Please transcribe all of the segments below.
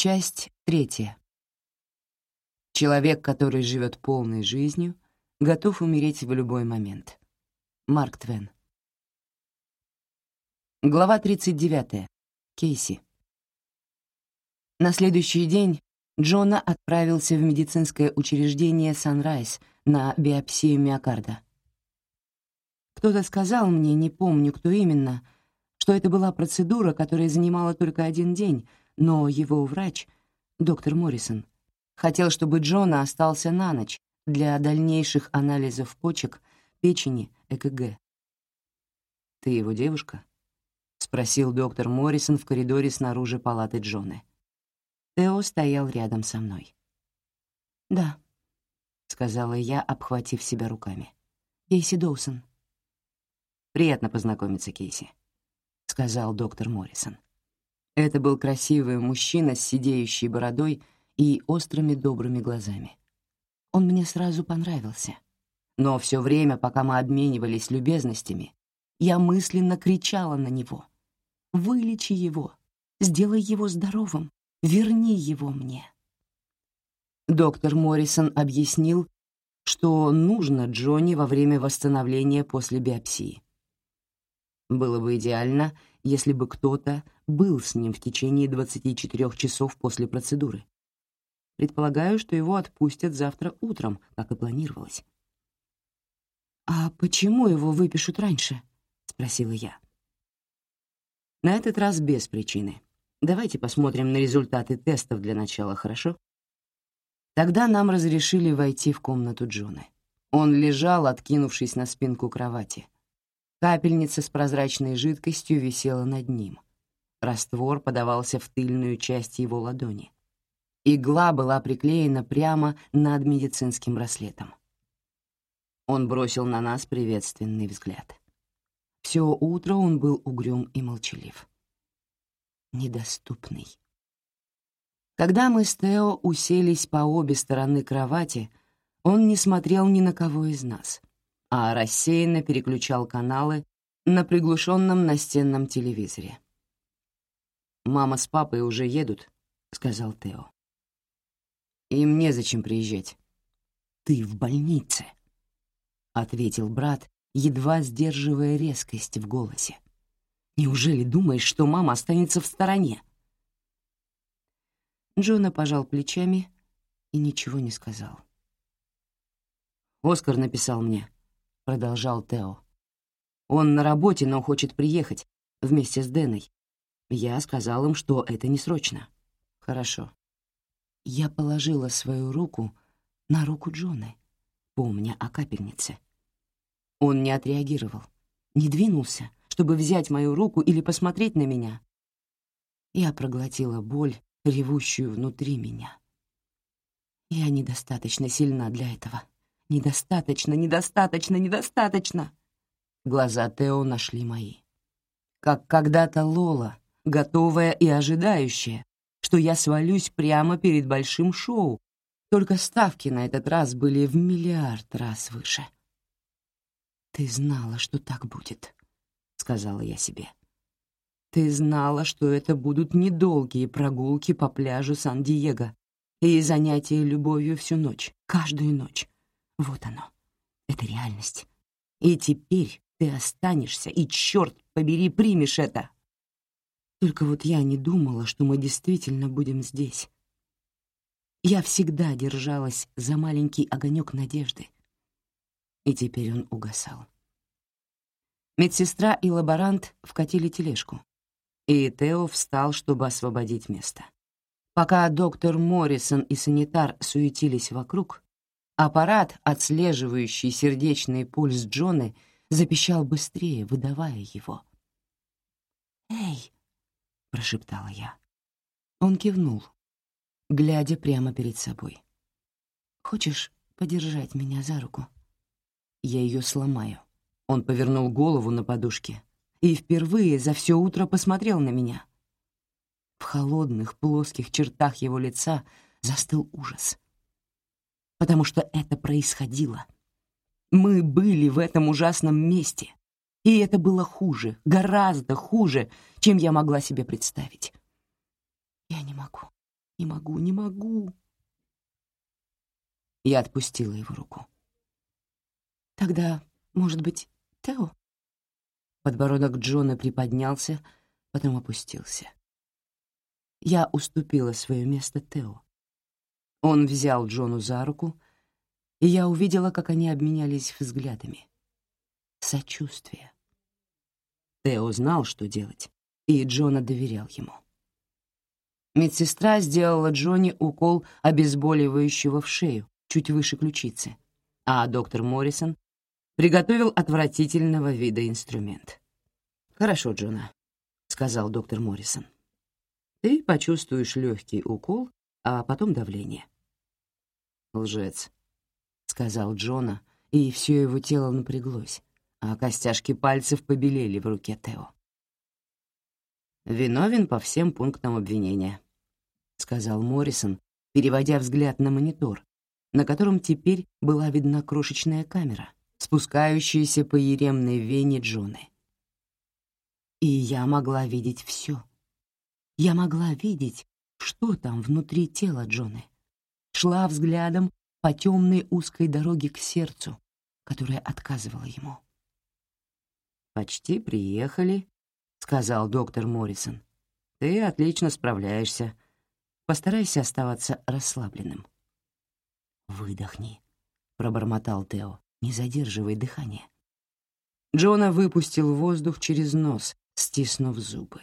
Часть третья. Человек, который живет полной жизнью, готов умереть в любой момент. Марк Твен. Глава 39. Кейси. На следующий день Джона отправился в медицинское учреждение «Санрайз» на биопсию миокарда. Кто-то сказал мне, не помню, кто именно, что это была процедура, которая занимала только один день, но его врач, доктор Моррисон, хотел, чтобы Джона остался на ночь для дальнейших анализов почек, печени, ЭКГ. «Ты его девушка?» — спросил доктор Моррисон в коридоре снаружи палаты Джоны. Тео стоял рядом со мной. «Да», — сказала я, обхватив себя руками. «Кейси Доусон». «Приятно познакомиться, Кейси», — сказал доктор Моррисон. Это был красивый мужчина с сидеющей бородой и острыми добрыми глазами. Он мне сразу понравился. Но все время, пока мы обменивались любезностями, я мысленно кричала на него. «Вылечи его! Сделай его здоровым! Верни его мне!» Доктор Моррисон объяснил, что нужно Джонни во время восстановления после биопсии. Было бы идеально, если бы кто-то был с ним в течение 24 часов после процедуры. Предполагаю, что его отпустят завтра утром, как и планировалось. «А почему его выпишут раньше?» — спросила я. На этот раз без причины. Давайте посмотрим на результаты тестов для начала, хорошо? Тогда нам разрешили войти в комнату Джона. Он лежал, откинувшись на спинку кровати. Капельница с прозрачной жидкостью висела над ним. Раствор подавался в тыльную часть его ладони. Игла была приклеена прямо над медицинским браслетом. Он бросил на нас приветственный взгляд. Все утро он был угрюм и молчалив. Недоступный. Когда мы с Тео уселись по обе стороны кровати, он не смотрел ни на кого из нас, а рассеянно переключал каналы на приглушенном настенном телевизоре. «Мама с папой уже едут», — сказал Тео. Им незачем приезжать. «Ты в больнице», — ответил брат, едва сдерживая резкость в голосе. «Неужели думаешь, что мама останется в стороне?» Джона пожал плечами и ничего не сказал. «Оскар написал мне», — продолжал Тео. «Он на работе, но хочет приехать вместе с Дэной. Я сказал им, что это не срочно». «Хорошо. Я положила свою руку на руку Джона, помня о капельнице. Он не отреагировал, не двинулся, чтобы взять мою руку или посмотреть на меня. Я проглотила боль, ревущую внутри меня. Я недостаточно сильна для этого. Недостаточно, недостаточно, недостаточно. Глаза Тео нашли мои. Как когда-то Лола, готовая и ожидающая, что я свалюсь прямо перед большим шоу, только ставки на этот раз были в миллиард раз выше. «Ты знала, что так будет», — сказала я себе. «Ты знала, что это будут недолгие прогулки по пляжу Сан-Диего и занятия любовью всю ночь, каждую ночь. Вот оно. Это реальность. И теперь ты останешься, и, черт побери, примешь это. Только вот я не думала, что мы действительно будем здесь. Я всегда держалась за маленький огонек надежды. И теперь он угасал. Медсестра и лаборант вкатили тележку, и Тео встал, чтобы освободить место. Пока доктор Моррисон и санитар суетились вокруг, аппарат, отслеживающий сердечный пульс Джоны, запищал быстрее, выдавая его. «Эй!» — прошептала я. Он кивнул, глядя прямо перед собой. «Хочешь подержать меня за руку?» «Я ее сломаю». Он повернул голову на подушке и впервые за все утро посмотрел на меня. В холодных, плоских чертах его лица застыл ужас. Потому что это происходило. Мы были в этом ужасном месте. И это было хуже, гораздо хуже, чем я могла себе представить. «Я не могу», «Не могу, не могу». Я отпустила его руку. «Тогда, может быть, Тео?» Подбородок Джона приподнялся, потом опустился. Я уступила свое место Тео. Он взял Джону за руку, и я увидела, как они обменялись взглядами. Сочувствие. Тео знал, что делать, и Джона доверял ему. Медсестра сделала Джонни укол обезболивающего в шею, чуть выше ключицы, а доктор Моррисон приготовил отвратительного вида инструмент. «Хорошо, Джона», — сказал доктор Моррисон. «Ты почувствуешь легкий укол, а потом давление». «Лжец», — сказал Джона, и все его тело напряглось, а костяшки пальцев побелели в руке Тео. «Виновен по всем пунктам обвинения», — сказал Моррисон, переводя взгляд на монитор, на котором теперь была видна крошечная камера, спускающаяся по еремной вене Джоны. И я могла видеть все. Я могла видеть, что там внутри тела Джоны. Шла взглядом по темной узкой дороге к сердцу, которая отказывала ему. «Почти приехали», — сказал доктор Моррисон. «Ты отлично справляешься. Постарайся оставаться расслабленным». «Выдохни», — пробормотал Тео, не задерживай дыхание. Джона выпустил воздух через нос, стиснув зубы.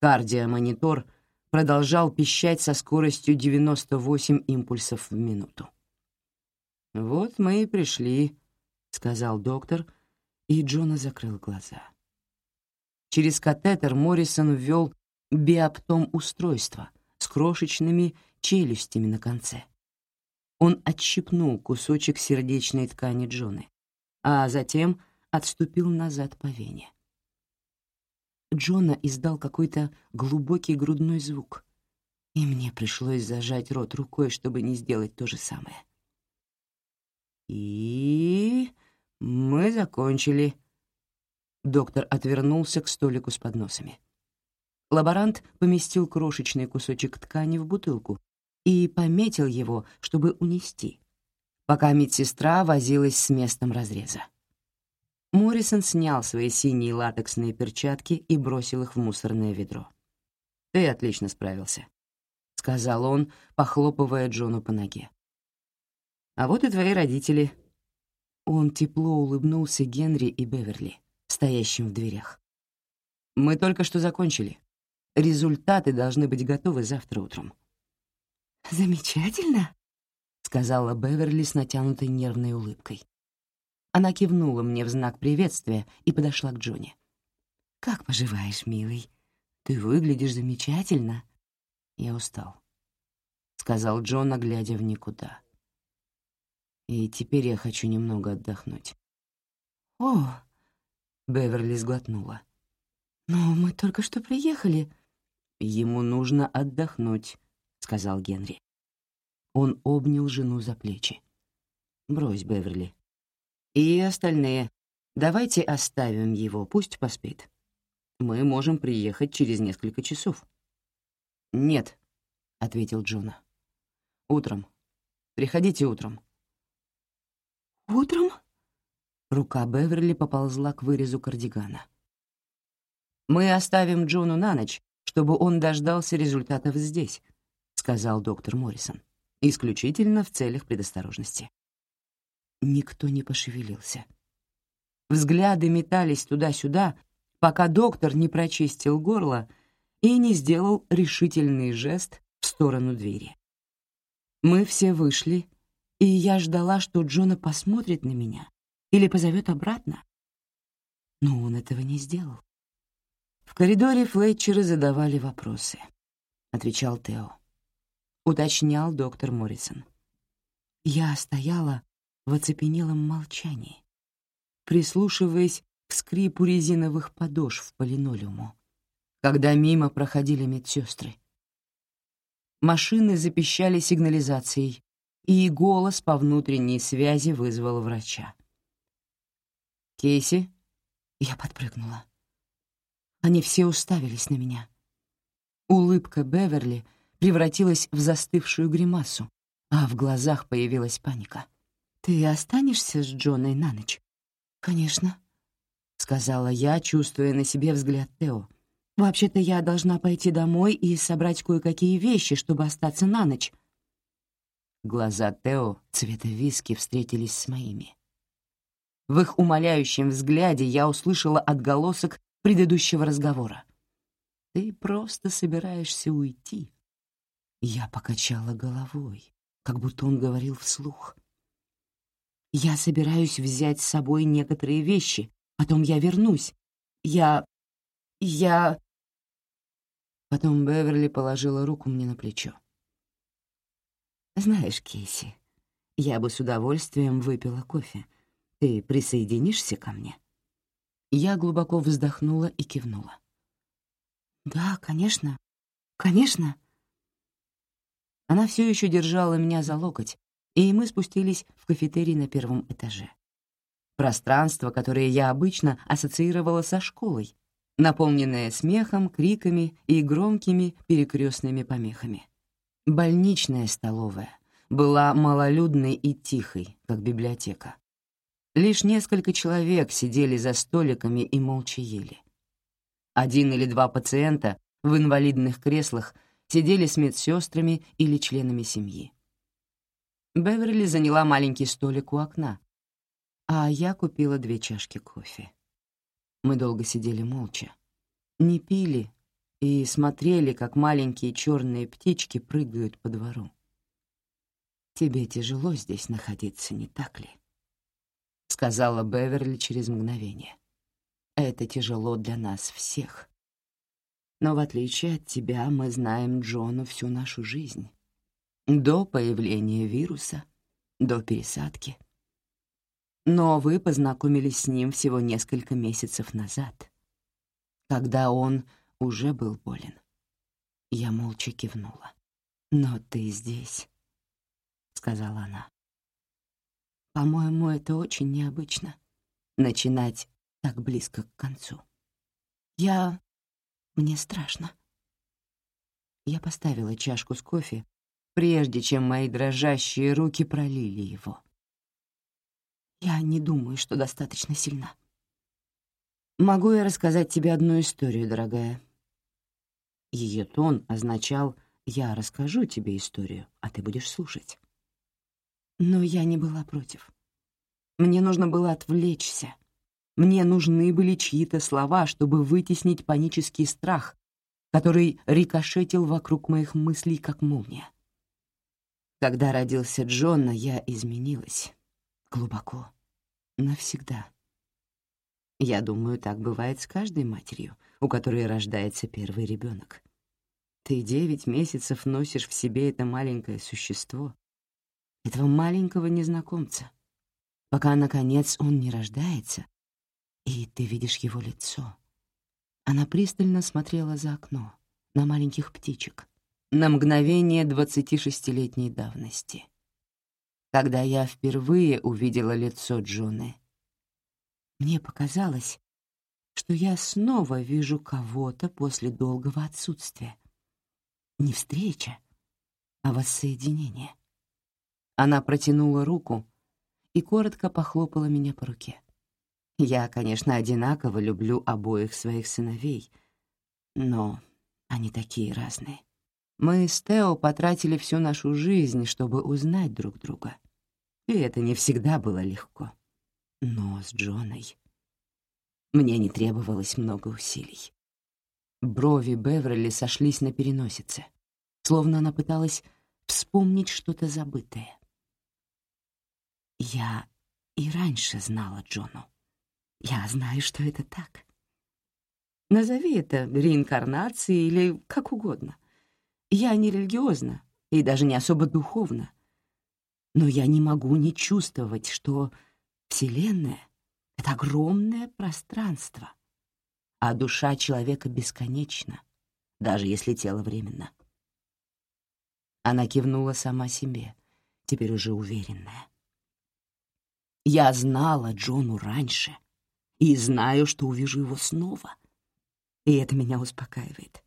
Кардиомонитор продолжал пищать со скоростью 98 импульсов в минуту. «Вот мы и пришли», — сказал доктор, и Джона закрыл глаза. Через катетер Моррисон ввел биоптом-устройство с крошечными челюстями на конце. Он отщипнул кусочек сердечной ткани Джоны, а затем отступил назад по вене. Джона издал какой-то глубокий грудной звук, и мне пришлось зажать рот рукой, чтобы не сделать то же самое. «И мы закончили». Доктор отвернулся к столику с подносами. Лаборант поместил крошечный кусочек ткани в бутылку и пометил его, чтобы унести, пока медсестра возилась с местом разреза. Моррисон снял свои синие латексные перчатки и бросил их в мусорное ведро. «Ты отлично справился», — сказал он, похлопывая Джону по ноге. «А вот и твои родители». Он тепло улыбнулся Генри и Беверли, стоящим в дверях. «Мы только что закончили. Результаты должны быть готовы завтра утром». «Замечательно», — сказала Беверли с натянутой нервной улыбкой. Она кивнула мне в знак приветствия и подошла к Джонни. «Как поживаешь, милый? Ты выглядишь замечательно». «Я устал», — сказал Джон, глядя в никуда. «И теперь я хочу немного отдохнуть». «О!» — Беверли сглотнула. «Но мы только что приехали». «Ему нужно отдохнуть», — сказал Генри. Он обнял жену за плечи. «Брось, Беверли, и остальные. Давайте оставим его, пусть поспит. Мы можем приехать через несколько часов. Нет, — ответил Джона. Утром. Приходите утром. Утром? Рука Беверли поползла к вырезу кардигана. «Мы оставим Джону на ночь, чтобы он дождался результатов здесь», — сказал доктор Моррисон, исключительно в целях предосторожности. Никто не пошевелился. Взгляды метались туда-сюда, пока доктор не прочистил горло и не сделал решительный жест в сторону двери. Мы все вышли, и я ждала, что Джона посмотрит на меня или позовет обратно. Но он этого не сделал. В коридоре Флетчеры задавали вопросы. Отвечал Тео. Уточнял доктор Моррисон. Я стояла, в оцепенелом молчании, прислушиваясь к скрипу резиновых подошв по линолеуму, когда мимо проходили медсестры. Машины запищали сигнализацией, и голос по внутренней связи вызвал врача. «Кейси?» Я подпрыгнула. Они все уставились на меня. Улыбка Беверли превратилась в застывшую гримасу, а в глазах появилась паника. «Ты останешься с Джоной на ночь?» «Конечно», — сказала я, чувствуя на себе взгляд Тео. «Вообще-то я должна пойти домой и собрать кое-какие вещи, чтобы остаться на ночь». Глаза Тео цвета виски встретились с моими. В их умоляющем взгляде я услышала отголосок предыдущего разговора. «Ты просто собираешься уйти». Я покачала головой, как будто он говорил вслух. «Я собираюсь взять с собой некоторые вещи, потом я вернусь. Я... я...» Потом Беверли положила руку мне на плечо. «Знаешь, Кейси, я бы с удовольствием выпила кофе. Ты присоединишься ко мне?» Я глубоко вздохнула и кивнула. «Да, конечно, конечно». Она все еще держала меня за локоть, и мы спустились в кафетерий на первом этаже. Пространство, которое я обычно ассоциировала со школой, наполненное смехом, криками и громкими перекрестными помехами. Больничная столовая была малолюдной и тихой, как библиотека. Лишь несколько человек сидели за столиками и молча ели. Один или два пациента в инвалидных креслах сидели с медсестрами или членами семьи. Беверли заняла маленький столик у окна, а я купила две чашки кофе. Мы долго сидели молча, не пили и смотрели, как маленькие черные птички прыгают по двору. «Тебе тяжело здесь находиться, не так ли?» — сказала Беверли через мгновение. «Это тяжело для нас всех. Но в отличие от тебя мы знаем Джону всю нашу жизнь. До появления вируса, до пересадки. Но вы познакомились с ним всего несколько месяцев назад, когда он уже был болен. Я молча кивнула. «Но ты здесь», — сказала она. «По-моему, это очень необычно — начинать так близко к концу. Я мне страшно. Я поставила чашку с кофе, прежде чем мои дрожащие руки пролили его. Я не думаю, что достаточно сильна. Могу я рассказать тебе одну историю, дорогая? Ее тон означал «я расскажу тебе историю, а ты будешь слушать». Но я не была против. Мне нужно было отвлечься, мне нужны были чьи-то слова, чтобы вытеснить панический страх, который рикошетил вокруг моих мыслей, как молния. Когда родился Джонна, я изменилась. Глубоко. Навсегда. Я думаю, так бывает с каждой матерью, у которой рождается первый ребенок. Ты девять месяцев носишь в себе это маленькое существо, этого маленького незнакомца, пока, наконец, он не рождается и ты видишь его лицо. Она пристально смотрела за окно, на маленьких птичек, на мгновение 26-летней давности. Когда я впервые увидела лицо Джоны, мне показалось, что я снова вижу кого-то после долгого отсутствия. Не встреча, а воссоединение. Она протянула руку и коротко похлопала меня по руке. Я, конечно, одинаково люблю обоих своих сыновей, но они такие разные. Мы с Тео потратили всю нашу жизнь, чтобы узнать друг друга. И это не всегда было легко. Но с Джоной мне не требовалось много усилий. Брови Беверли сошлись на переносице, словно она пыталась вспомнить что-то забытое. Я и раньше знала Джону. Я знаю, что это так. Назови это реинкарнацией или как угодно. Я не религиозна и даже не особо духовна. Но я не могу не чувствовать, что Вселенная — это огромное пространство, а душа человека бесконечна, даже если тело временно. Она кивнула сама себе, теперь уже уверенная. Я знала Джону раньше, и знаю, что увижу его снова. И это меня успокаивает.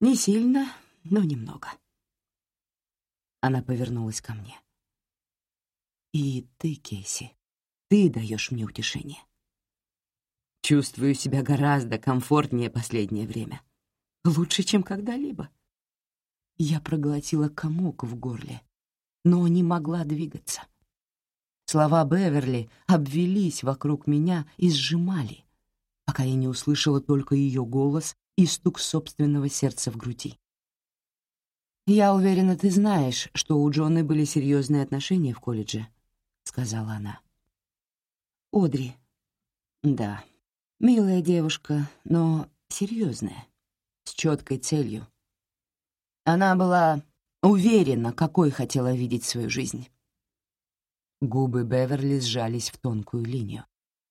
Не сильно, но немного. Она повернулась ко мне. И ты, Кейси, ты даешь мне утешение. Чувствую себя гораздо комфортнее последнее время. Лучше, чем когда-либо. Я проглотила комок в горле, но не могла двигаться. Слова Беверли обвелись вокруг меня и сжимали, пока я не услышала только ее голос и стук собственного сердца в груди. «Я уверена, ты знаешь, что у Джоны были серьезные отношения в колледже», — сказала она. «Одри». «Да, милая девушка, но серьезная, с четкой целью. Она была уверена, какой хотела видеть свою жизнь». Губы Беверли сжались в тонкую линию,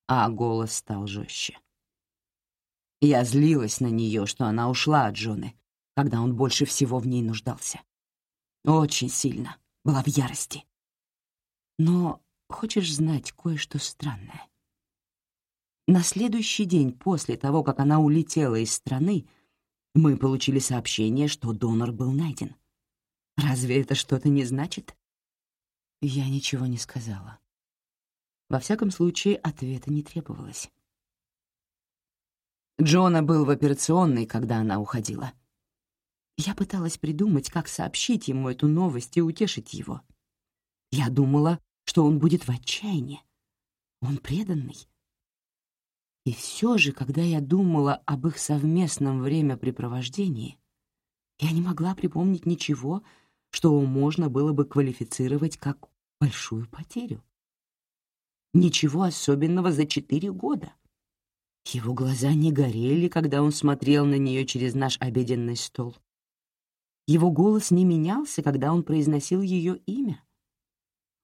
а голос стал жестче. Я злилась на нее, что она ушла от Джоны, когда он больше всего в ней нуждался. Очень сильно, была в ярости. Но хочешь знать кое-что странное? На следующий день после того, как она улетела из страны, мы получили сообщение, что донор был найден. Разве это что-то не значит? Я ничего не сказала. Во всяком случае, ответа не требовалось. Джона был в операционной, когда она уходила. Я пыталась придумать, как сообщить ему эту новость и утешить его. Я думала, что он будет в отчаянии. Он преданный. И все же, когда я думала об их совместном времяпрепровождении, я не могла припомнить ничего, что можно было бы квалифицировать как большую потерю. Ничего особенного за четыре года. Его глаза не горели, когда он смотрел на нее через наш обеденный стол. Его голос не менялся, когда он произносил ее имя.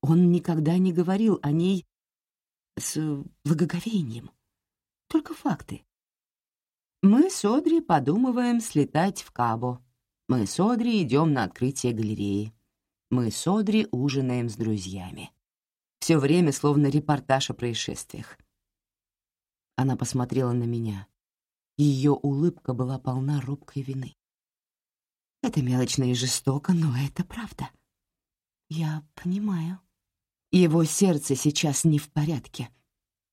Он никогда не говорил о ней с благоговением. Только факты. Мы с Одри подумываем слетать в Кабо. Мы с Одри идем на открытие галереи. Мы с Одри ужинаем с друзьями. Все время словно репортаж о происшествиях. Она посмотрела на меня. Ее улыбка была полна робкой вины. Это мелочно и жестоко, но это правда. Я понимаю. Его сердце сейчас не в порядке,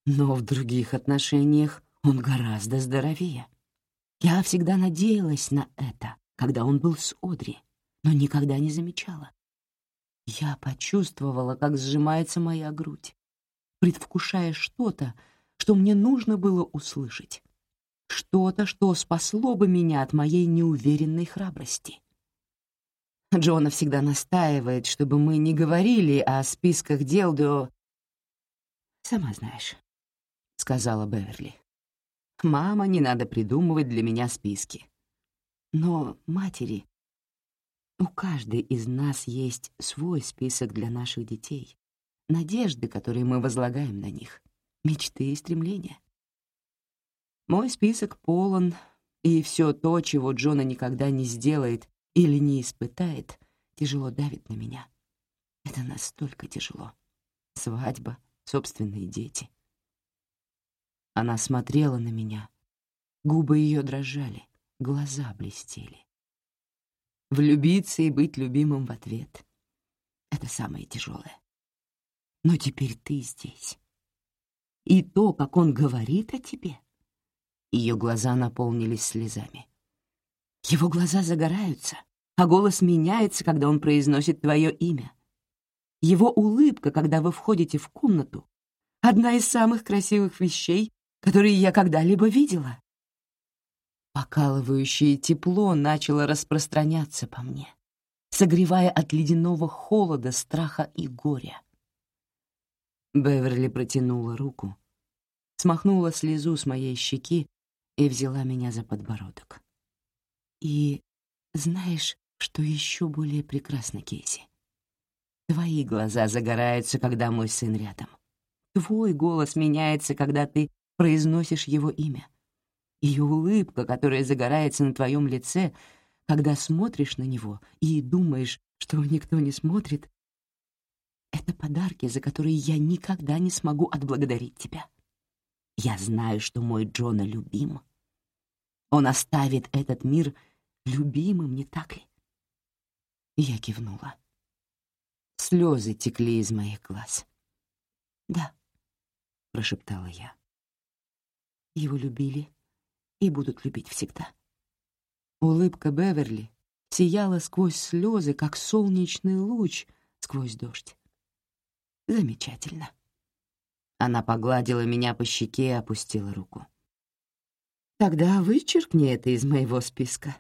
но в других отношениях он гораздо здоровее. Я всегда надеялась на это, когда он был с Одри, но никогда не замечала. Я почувствовала, как сжимается моя грудь, предвкушая что-то, что мне нужно было услышать. Что-то, что спасло бы меня от моей неуверенной храбрости. Джона всегда настаивает, чтобы мы не говорили о списках дел до... «Сама знаешь», — сказала Беверли. «Мама, не надо придумывать для меня списки. Но матери, у каждой из нас есть свой список для наших детей, надежды, которые мы возлагаем на них мечты и стремления. Мой список полон, и все то, чего Джона никогда не сделает или не испытает, тяжело давит на меня. Это настолько тяжело. Свадьба, собственные дети. Она смотрела на меня. Губы ее дрожали, глаза блестели. Влюбиться и быть любимым в ответ — это самое тяжелое. Но теперь ты здесь и то, как он говорит о тебе. Ее глаза наполнились слезами. Его глаза загораются, а голос меняется, когда он произносит твое имя. Его улыбка, когда вы входите в комнату, одна из самых красивых вещей, которые я когда-либо видела. Покалывающее тепло начало распространяться по мне, согревая от ледяного холода, страха и горя. Беверли протянула руку, смахнула слезу с моей щеки и взяла меня за подбородок. И знаешь, что еще более прекрасно, Кейси? Твои глаза загораются, когда мой сын рядом. Твой голос меняется, когда ты произносишь его имя. Ее улыбка, которая загорается на твоем лице, когда смотришь на него и думаешь, что никто не смотрит, это подарки, за которые я никогда не смогу отблагодарить тебя. Я знаю, что мой Джона любим. Он оставит этот мир любимым, не так ли? Я кивнула. Слезы текли из моих глаз. «Да», — прошептала я. Его любили и будут любить всегда. Улыбка Беверли сияла сквозь слезы, как солнечный луч сквозь дождь. Замечательно. Она погладила меня по щеке и опустила руку. «Тогда вычеркни это из моего списка»,